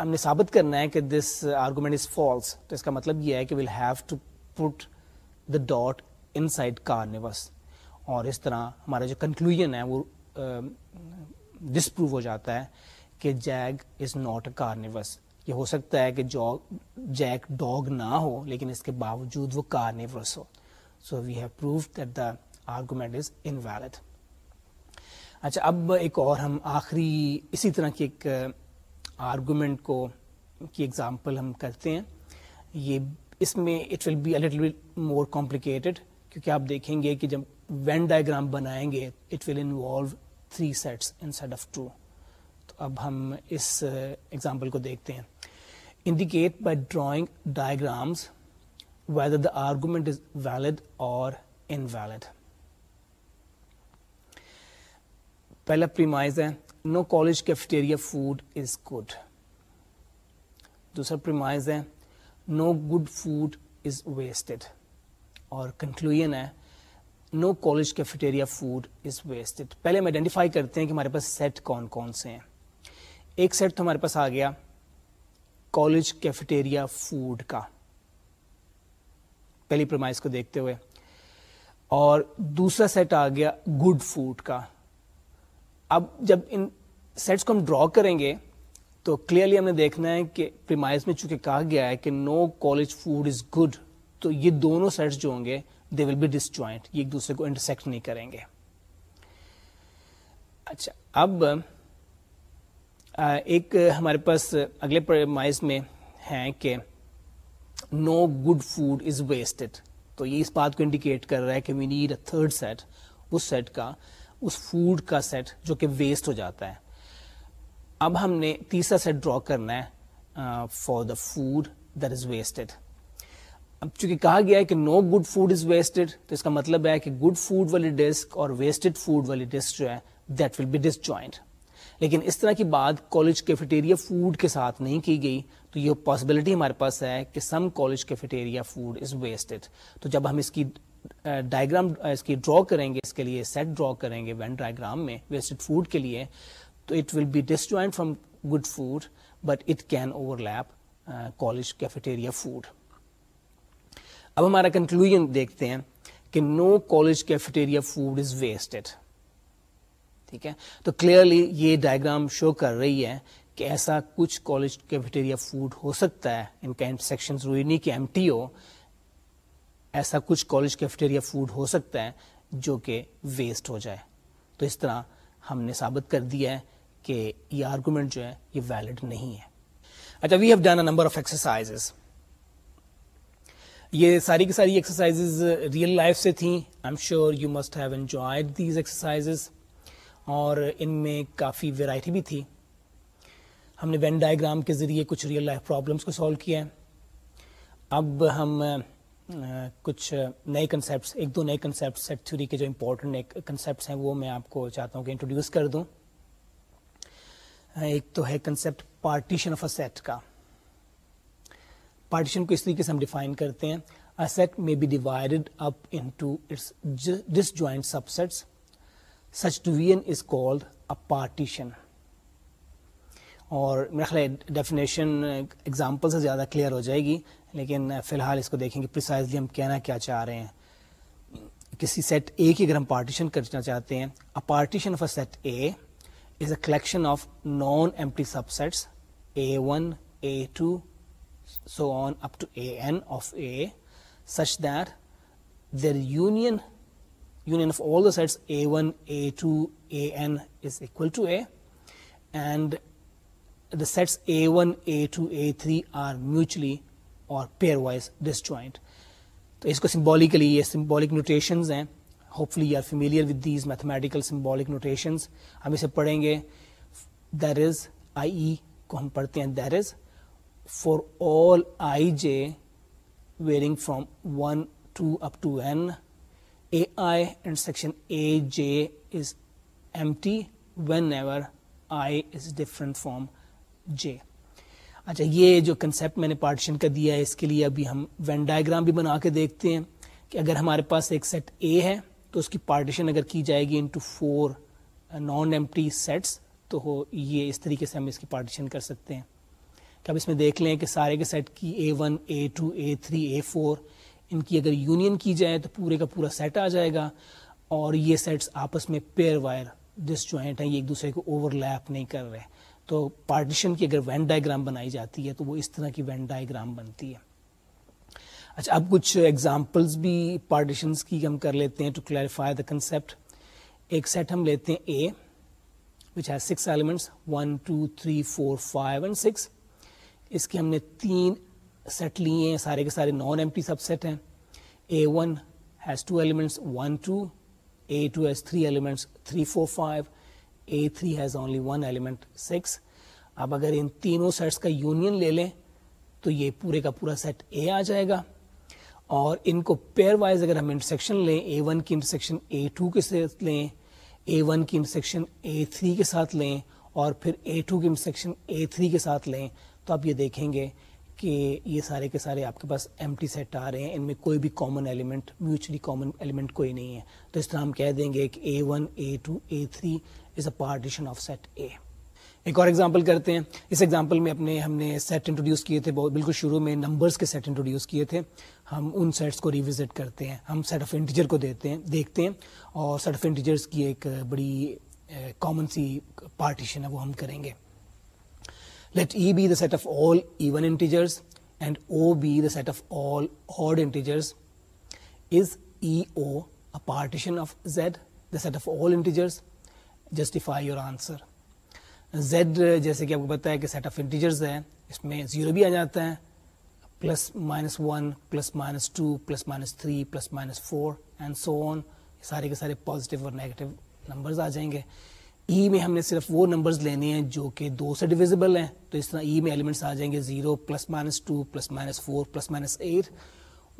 S1: ہم نے ثابت کرنا ہے کہ دس آرگومنٹ از فالس تو اس کا مطلب یہ ہے کہ we'll have to put the dot inside carnivores اور اس طرح ہمارا جو کنکلوژن ہے وہ ڈسپروو ہو جاتا ہے کہ Jig is not a carnivores یہ ہو سکتا ہے کہ جیک ڈاگ نہ ہو لیکن اس کے باوجود وہ carnivores who so we have proof that the argument is invalid اچھا اب ایک اور ہم آخری اسی طرح کی ایک آرگومنٹ کو کی ایگزامپل ہم کرتے ہیں یہ اس میں it will be little more complicated کیونکہ آپ دیکھیں گے کہ جب وین ڈائگرام بنائیں گے it will involve three sets instead of two تو اب ہم اس ایگزامپل کو دیکھتے ہیں indicate by drawing diagrams whether the argument is valid اور انویلڈ پہلا پریمائز ہے no college cafeteria food is good دوسرا پریمائز ہے no good food is wasted اور کنکلوژ ہے no college cafeteria food is wasted پہلے ہم آئیڈینٹیفائی کرتے ہیں کہ ہمارے پاس سیٹ کون کون سے ہیں ایک سیٹ تو ہمارے پاس آ گیا کالج کیفیٹیریا فوڈ کا پہلی پرمائز کو دیکھتے ہوئے اور دوسرا سیٹ آ گیا گڈ فوڈ کا اب جب ان سیٹس کو ہم ڈرا کریں گے تو کلیئرلی ہم نے دیکھنا ہے کہ میں چونکہ کہا گیا ہے کہ no college food is good تو یہ دونوں سیٹس جو ہوں گے they will be dish joint یہ ایک دوسرے کو انٹرسیکٹ نہیں کریں گے اچھا اب ایک ہمارے پاس اگلے میں ہیں کہ no good food is wasted تو یہ اس بات کو انڈیکیٹ کر رہا ہے کہ we need a third set us set کا اس فوڈ کا سیٹ جو کہ ویسٹ ہو جاتا ہے اب ہم نے تیسرا سیٹ ڈرا کرنا ہے for the food is wasted اب چونکہ کہا گیا ہے کہ no good food is wasted تو اس کا مطلب ہے کہ گڈ فوڈ والی ڈسک اور ویسٹڈ فوڈ والی ڈسک جو ہے that will be disjoint لیکن اس طرح کی بات کالج کیفیٹیریا فوڈ کے ساتھ نہیں کی گئی تو یہ پاسبلٹی ہمارے پاس ہے کہ some college cafeteria food is wasted تو جب ہم اس کی ڈائگرام uh, اس کی ڈرا کریں گے اس کے لیے سیٹ ڈرا کریں گے وین ڈائگرام میں ویسٹڈ فوڈ کے لیے تو it will be disjoint from good food but it can overlap college cafeteria food اب ہمارا کنکلوژ دیکھتے ہیں کہ no college cafeteria food is wasted ٹھیک ہے تو کلیئرلی یہ ڈائگرام شو کر رہی ہے کہ ایسا کچھ کالج کیفیٹیریا فوڈ ہو سکتا ہے ان کا سیکشن ضروری نہیں کہ ایم ٹی ہو ایسا کچھ کالج کیفٹیریا فوڈ ہو سکتا ہے جو کہ ویسٹ ہو جائے تو اس طرح ہم نے ثابت کر دیا ہے کہ یہ آرگومنٹ جو ہے یہ ویلڈ نہیں ہے اچھا we have done a number of exercise یہ ساری کی ساری ایکسرسائز ریئل لائف سے تھیں I am sure you must have enjoyed these exercise اور ان میں کافی ویرائٹی بھی تھی ہم نے وین ڈائیگرام کے ذریعے کچھ ریئل لائف پرابلمس کو سالو کیا ہے اب ہم کچھ نئے کنسیپٹس ایک دو نئے کنسیپٹ سیٹ تھیوری کے جو امپورٹنٹ کنسیپٹس ہیں وہ میں آپ کو چاہتا ہوں کہ انٹروڈیوس کر دوں ایک تو ہے concept partition of a set کا پارٹیشن کو اس طریقے سے ہم ڈیفائن کرتے ہیں set B up disjoint subsets such division is partition اور میرا خیال ڈیفینیشن ایگزامپل سے زیادہ کلیئر ہو جائے گی لیکن فی الحال اس کو دیکھیں کہ پریسائزلی ہم کہنا کیا چاہ رہے ہیں کسی سیٹ اے کی اگر ہم پارٹیشن کرنا چاہتے ہیں a partition of a set A is a collection of nonempty subsets A one A two so on up to A n of A such that their union union of all the sets A one A two A n is equal to A and the sets A one A two A three are mutually or pairwise disjoint تو اس کو symbolically یہ symbolic notations ہیں hope you are familiar with these mathematical symbolic notations ہم اسے پڑھیں گے دیر از آئی ای کو ہم پڑھتے ہیں there is for all i j varying from one to up to n A i and section A j is empty whenever i is different from j اچھا یہ جو کنسیپٹ میں نے پارٹیشن کا دیا ہے اس کے لیے ابھی ہم وین ڈائگرام بھی بنا کے دیکھتے ہیں کہ اگر ہمارے پاس ایک سیٹ اے ہے تو اس کی پارٹیشن اگر کی جائے گی into four non empty sets تو ہو یہ اس طریقے سے ہم اس کی پارٹیشن کر سکتے ہیں کہ اب اس میں دیکھ لیں کہ سارے کے سیٹ کی A one A two A three A four ان کی اگر یونین کی جائے تو پورے کا پورا سیٹ آ جائے گا اور یہ سیٹس آپس میں پیئر وائر جس جوائنٹ ہیں یہ ایک دوسرے کو اوور لیپ نہیں کر رہے تو پارٹیشن کی اگر وین ڈائیگرام بنائی جاتی ہے تو وہ اس طرح کی وین ڈائیگرام بنتی ہے اچھا اب کچھ ایگزامپلس بھی پارٹیشنس کی ہم کر لیتے ہیں ٹو کلیریفائی دا کنسپٹ ایک سیٹ ہم لیتے ہیں A which has six elements one two three four five and six اس کے ہم نے تین سیٹ لیے ہیں سارے کے سارے non M T subset ہیں A one has two elements one two A two has three elements three four five three has only one element six اب اگر ان تینوں سیٹس کا یونین لے لیں تو یہ پورے کا پورا سیٹ اے آ جائے گا اور ان کو پیئر وائز اگر ہم انٹرسیکشن لیں اے اے ون کی انٹرسیکشن ٹو کے ساتھ لیں اے ون کی انٹرسیکشن اے تھری کے ساتھ لیں اور پھر اے ٹو کی انٹرسیکشن اے تھری کے ساتھ لیں تو آپ یہ دیکھیں گے کہ یہ سارے کے سارے آپ کے پاس ایم ٹی سیٹ آ رہے ہیں ان میں کوئی بھی common element mutually common element کوئی نہیں ہے تو اس طرح ہم کہہ دیں گے کہ A A A one two three is a partition of set A ایک اور ایگزامپل کرتے ہیں اس ایگزامپل میں اپنے ہم نے سیٹ انٹروڈیوس کیے تھے بالکل شروع میں نمبرس کے سیٹ انٹروڈیوس کیے تھے ہم ان سیٹس کو ریوزٹ کرتے ہیں ہم سیٹ آف انٹیجر کو دیتے ہیں دیکھتے ہیں اور سیٹ آف انٹیجرس کی ایک بڑی کامن سی پارٹیشن ہے وہ ہم کریں گے let E be the set of all even integers and O be the set of all odd integers is E O partition of of Z the set all integers justify your answer Z جیسے کہ آپ کو بتایا کہ set of integers ہیں اس میں zero بھی آ جاتا ہے plus minus one plus minus two plus minus three plus minus four and so on سارے کے سارے پازیٹیو اور نیگیٹو نمبرز آ جائیں گے ای e میں ہم نے صرف وہ نمبرز لینے ہیں جو کہ دو سے ڈویزبل ہیں تو اس طرح ای e میں ایلیمنٹس آ جائیں گے zero plus minus two plus minus four plus minus eight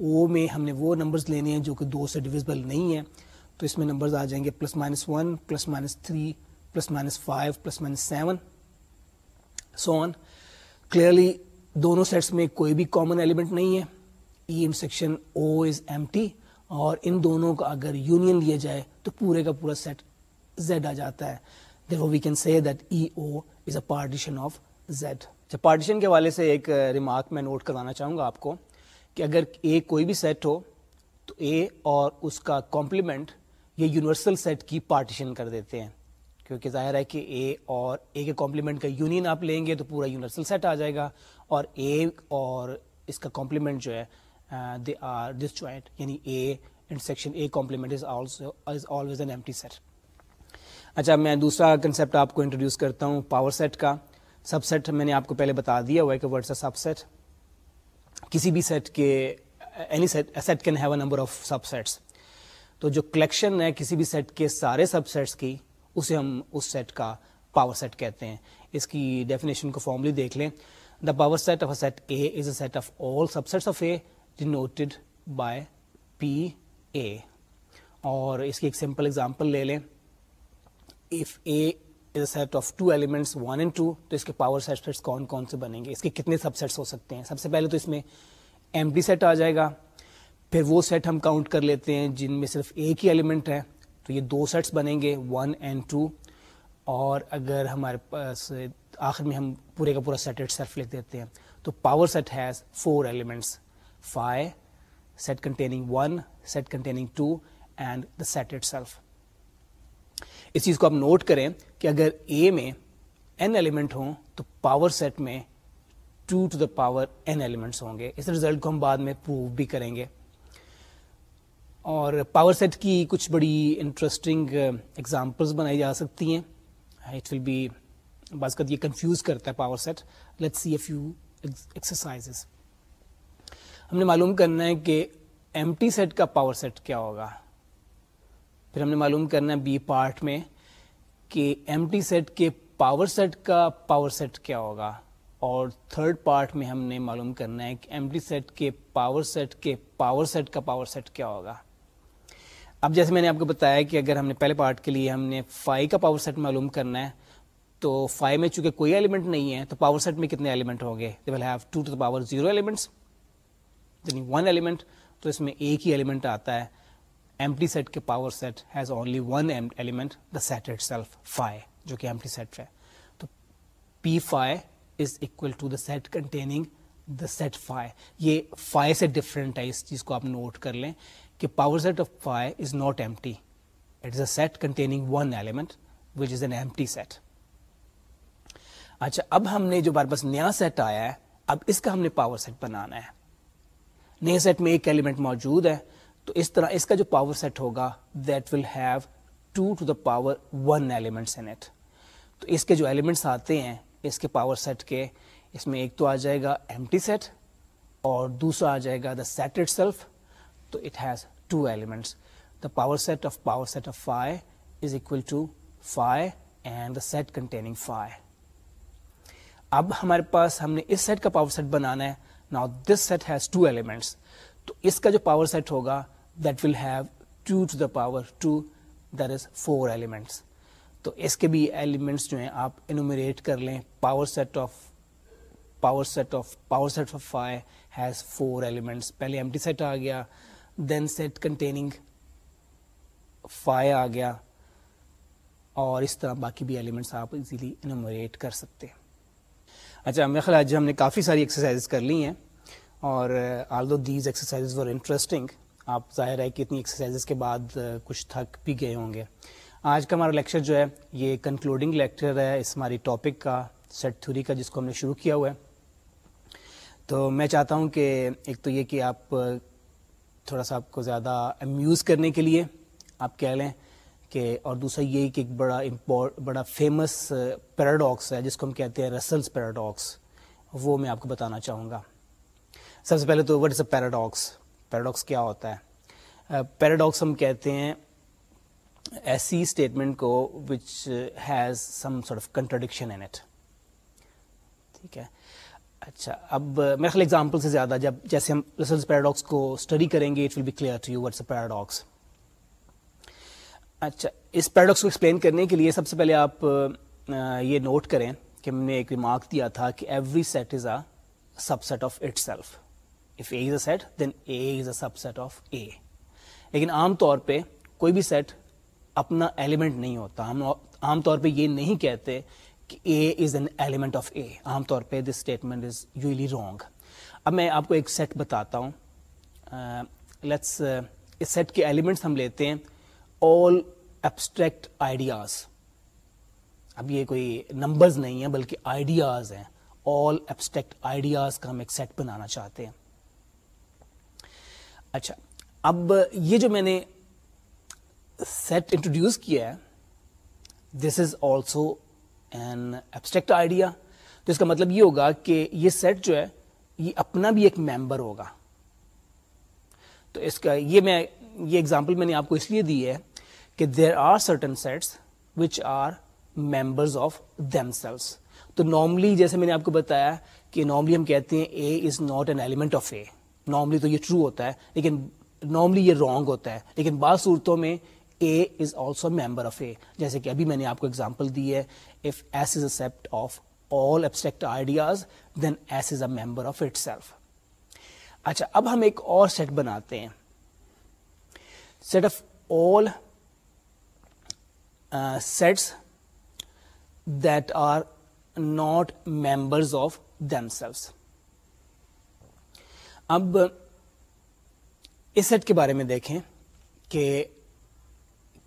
S1: O میں ہم نے وہ نمبرز لینے ہیں جو کہ دو سے ڈویزبل نہیں ہیں تو اس میں نمبرز آ جائیں گے plus minus one plus minus three plus minus five plus minus seven so on clearly دونوں سیٹس میں کوئی بھی کامن ایلیمنٹ نہیں ہے E intersection O is empty اور ان دونوں کا اگر یونین لیا جائے تو پورے کا پورا سیٹ زیڈ آ جاتا ہے we can that E O is a partition of Z اچھا پارٹیشن کے والے سے ایک ریمارک میں نوٹ کروانا چاہوں گا آپ کو کہ اگر اے کوئی بھی سیٹ ہو تو اے اور اس کا کمپلیمنٹ یہ یونیورسل سیٹ کی پارٹیشن کر دیتے ہیں کیونکہ ظاہر ہے کہ اے اور اے کے کمپلیمنٹ کا یونین آپ لیں گے تو پورا یونیورسل سیٹ آ جائے گا اور اے اور اس کا کمپلیمنٹ جو ہے دے آر ڈس جوائنٹ یعنی A intersection A complement is also is always an empty set میں دوسرا کنسیپٹ آپ کو انٹروڈیوس کرتا ہوں پاور سیٹ کا سب سیٹ میں نے آپ کو پہلے بتا دیا ہوا ہے کہ ورڈس سب سیٹ کسی بھی سیٹ کے any set set can have a number of subsets تو جو کلیکشن ہے کسی بھی سیٹ کے سارے سب سیٹس کی اسے ہم اس سیٹ کا پاور سیٹ کہتے ہیں اس کی ڈیفینیشن کو فارملی دیکھ لیں the power set of a set A is a set of all subsets of A denoted by P A اور اس کی ایک سمپل اگزامپل لے لیں if A is a set of two elements one and two تو اس کے power set sets کون کون سے بنیں گے اس کے کتنے سب سیٹس ہو سکتے ہیں سب سے پہلے تو اس میں ایم پی سیٹ آ جائے گا پھر وہ سیٹ ہم کاؤنٹ کر لیتے ہیں جن میں صرف ایک ہی ایلیمنٹ ہے تو یہ دو سیٹس بنیں گے ون اینڈ ٹو اور اگر ہمارے پاس آخر میں ہم پورے کا پورا سیٹ ایٹ سیلف لکھ دیتے ہیں تو power set has four elements five set containing one set containing two and the set itself اس چیز کو آپ نوٹ کریں کہ اگر اے میں این ایلیمنٹ ہوں تو پاور سیٹ میں two to the power n elements ہوں گے اس ریزلٹ کو ہم بعد میں پروو بھی کریں گے اور پاور سیٹ کی کچھ بڑی انٹرسٹنگ ایگزامپلس uh, بنائی جا سکتی ہیں اٹ ول بی بعض کا یہ کنفیوز کرتا ہے power set let see a few exercise ہم نے معلوم کرنا ہے کہ ایم ٹی سیٹ کا پاور سیٹ کیا ہوگا پھر ہم نے معلوم کرنا ہے بی پارٹ میں کہ ایم ٹی سیٹ کے پاور سیٹ کا پاور سیٹ کیا ہوگا اور تھرڈ پارٹ میں ہم نے معلوم کرنا ہے کہ ایم ٹی سیٹ کے پاور سیٹ کے پاور سیٹ کا پاور سیٹ کیا ہوگا اب جیسے میں نے آپ کو بتایا کہ اگر ہم نے پہلے پارٹ کے لیے ہم نے فائی کا پاور سیٹ معلوم کرنا ہے تو فائی میں چونکہ کوئی ایلیمنٹ نہیں ہے تو پاور سیٹ میں کتنے ایلیمنٹ ہوں گے they will have two to the power zero elements یعنی ون ایلیمنٹ تو اس میں ایک ہی ایلیمنٹ آتا ہے ایم سیٹ کے power set has only one element the set itself phi جو کہ ایم سیٹ ہے تو P phi is equal to the set containing the set phi یہ فائی سے ڈفرینٹ ہے اس چیز کو آپ نوٹ کر لیں کہ power set of phi is not empty is a set containing one element which is an set اچھا اب ہم نے جو نیا سیٹ آیا ہے اب اس کا ہم نے پاور سیٹ بنانا ہے نئے سیٹ میں ایک ایلیمنٹ موجود ہے تو اس طرح اس کا جو پاور سیٹ ہوگا that will have two to the power one element تو اس کے جو ایلیمنٹس آتے ہیں اس کے پاور سیٹ کے اس میں ایک تو آ جائے گا ایم ٹی سیٹ اور دوسرا آ جائے گا دا سیٹ اٹ سیلف تو it has two elements the power set of power set of phi is equal to phi and the set containing phi اب ہمارے پاس ہم نے اس سیٹ کا پاور سیٹ بنانا ہے نا this set has two elements تو اس کا جو پاور سیٹ ہوگا that will have two to the power two there is four elements تو اس کے بھی ایلیمنٹس جو ہیں آپ انومریٹ کر لیں power set of power set of power set of phi has four elements پہلے ایم ٹی سیٹ آ گیا دین سیٹ کنٹیننگ فائر آ گیا اور اس طرح باقی بھی ایلیمنٹس آپ ایزیلی انوموریٹ کر سکتے ہیں اچھا خیال آج ہم نے کافی ساری ایکسرسائز کر لی ہیں اور آل دو دیز ایکسرسائز اور انٹرسٹنگ آپ ظاہر ہے کہ اتنی ایکسرسائز کے بعد کچھ تھک بھی گئے ہوں گے آج کا ہمارا لیکچر جو ہے یہ کنکلوڈنگ لیکچر ہے اس ہماری ٹاپک کا سیٹ تھوری کا جس کو ہم نے شروع کیا ہوا ہے تو میں چاہتا ہوں کہ ایک تو یہ کہ آپ تھوڑا سا آپ کو زیادہ امیوز کرنے کے لیے آپ کہہ لیں کہ اور دوسرا یہی کہ ایک بڑا امپورٹ بڑا فیمس پیراڈاکس uh, ہے جس کو ہم کہتے ہیں رسلس پیراڈاکس وہ میں آپ کو بتانا چاہوں گا سب سے پہلے تو what is a paradox paradox کیا ہوتا ہے پیراڈاکس uh, ہم کہتے ہیں ایسی اسٹیٹمنٹ کو which has some sort of contradiction in it ہے اچھا اب میرا خیال ایگزامپل سے زیادہ جب جیسے ہم رسلس پیراڈاکس کو اسٹڈی کریں گے it will be clear to you what's a paradox اچھا اس پیراڈاکس کو ایکسپلین کرنے کے لیے سب سے پہلے آپ یہ نوٹ کریں کہ ہم نے ایک ریمارک دیا تھا کہ every set is a subset of itself if A is a set then A is a subset of A لیکن عام طور پہ کوئی بھی سیٹ اپنا ایلیمنٹ نہیں ہوتا ہم عام طور پہ یہ نہیں کہتے A is an element of A عام طور پہ this statement is usually wrong اب میں آپ کو ایک سیٹ بتاتا ہوں لیٹس uh, uh, اس سیٹ کے ایلیمنٹس ہم لیتے ہیں آل ایبسٹریکٹ آئیڈیاز اب یہ کوئی نمبرز نہیں ہیں بلکہ آئیڈیاز ہیں آل ایبسٹریکٹ آئیڈیاز کا ہم ایک سیٹ بنانا چاہتے ہیں اچھا اب یہ جو میں نے سیٹ انٹروڈیوس کیا ہے this is also an abstract idea تو اس کا مطلب یہ ہوگا کہ یہ سیٹ جو ہے یہ اپنا بھی ایک ممبر ہوگا تو اس کا یہ میں یہ ایگزامپل میں نے آپ کو اس لیے دی ہے کہ there are certain sets which are members of themselves تو نارملی جیسے میں نے آپ کو بتایا کہ نارملی ہم کہتے ہیں A is not an element of A normally تو یہ ٹرو ہوتا ہے لیکن نارملی یہ رانگ ہوتا ہے لیکن بعض صورتوں میں A is also member of A جیسے کہ ابھی میں نے آپ کو ایگزامپل دی ہے set of all abstract ideas then S is a member of itself اچھا اب ہم ایک اور سیٹ بناتے ہیں set of all sets that are not members of themselves اب اس سیٹ کے بارے میں دیکھیں کہ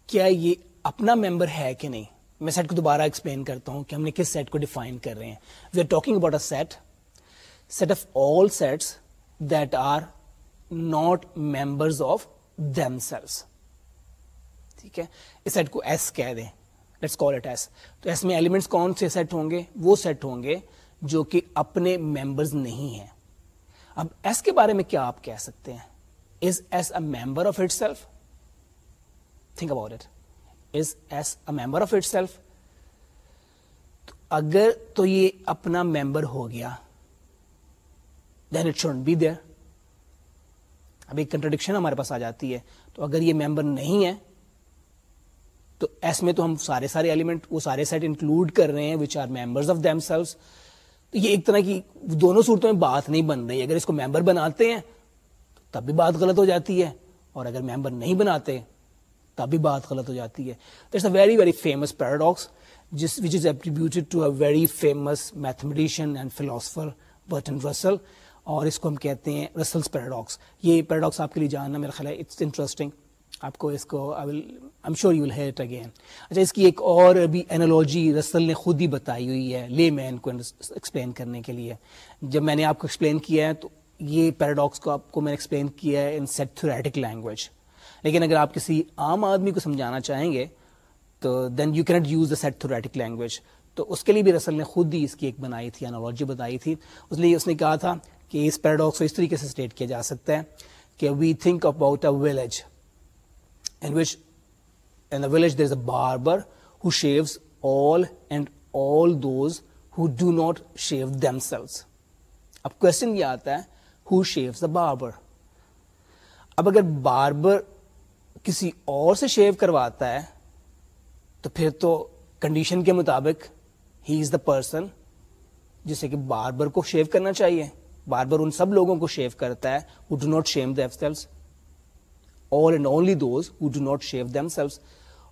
S1: کیا یہ اپنا ممبر ہے کہ نہیں میں سیٹ کو دوبارہ ایکسپلین کرتا ہوں کہ ہم نے کس سیٹ کو ڈیفائن کر رہے ہیں we are talking about a set set of all sets that are not members of themselves ٹھیک ہے اس سیٹ کو ایس کہہ دیں لیٹس کال اٹ ایس تو ایس میں ایلیمنٹس کون سے سیٹ ہوں گے وہ سیٹ ہوں گے جو کہ اپنے ممبرز نہیں ہیں اب ایس کے بارے میں کیا آپ کہہ سکتے ہیں is S a member of itself think about it is a member of itself اگر تو یہ اپنا ممبر ہو گیا then it should be there اب ایک کنٹرڈکشن ہمارے پاس آ جاتی ہے تو اگر یہ ممبر نہیں ہے تو ایس میں تو ہم سارے سارے ایلیمنٹ وہ سارے سیٹ انکلوڈ کر رہے ہیں which are members of themselves تو یہ ایک طرح کی دونوں صورتوں میں بات نہیں بن رہی اگر اس کو ممبر بناتے ہیں تب بھی بات غلط ہو جاتی ہے اور اگر ممبر نہیں بناتے تبھی بات غلط ہو جاتی ہے this a very very famous paradox جس which is attributed to a very famous mathematician and philosopher Bertrand Russell اور اس کو ہم کہتے ہیں رسلس پیراڈاکس یہ پیراڈاکس آپ کے لیے جاننا میرا خیال ہے اٹس انٹرسٹنگ آپ کو اس کو I will will am sure you again اچھا اس کی ایک اور بھی اینالوجی رسل نے خود ہی بتائی ہوئی ہے لے مین کو ایکسپلین کرنے کے لیے جب میں نے آپ کو ایکسپلین کیا ہے تو یہ پیراڈاکس کو آپ کو میں نے ایکسپلین کیا ہے ان سیٹ تھوریٹک لینگویج لیکن اگر آپ کسی عام آدمی کو سمجھانا چاہیں گے تو then you can't use the set theoretic language تو اس کے لیے بھی رسل نے خود ہی اس کی ایک بنائی تھی انالوجی بتائی تھی اس لیے اس نے کہا تھا کہ اس پیراڈاکس کو اس طریقے سے اسٹیٹ کیا جا سکتا ہے کہ we think about a a which is barber who shaves all and all those who do not shave themselves اب کوشچن یہ آتا ہے ہو شیوز باربر اب اگر باربر کسی اور سے شیو کرواتا ہے تو پھر تو کنڈیشن کے مطابق ہی از دا پرسن جسے کہ بار بار کو شیو کرنا چاہیے بار بار ان سب لوگوں کو شیو کرتا ہے who do not shave themselves all and only those who do not shave themselves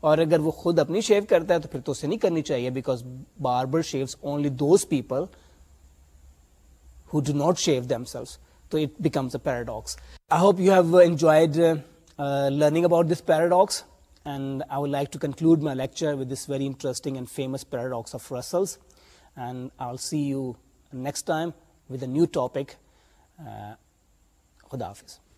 S1: اور اگر وہ خود اپنی شیو کرتا ہے تو پھر تو اسے نہیں کرنی چاہیے because barber shaves only those people who do not shave themselves تو it becomes a paradox I hope you have enjoyed learning about this paradox and I would like to conclude my lecture with this very interesting and famous paradox of Russell's and I'll see you next time with a new topic خدا حافظ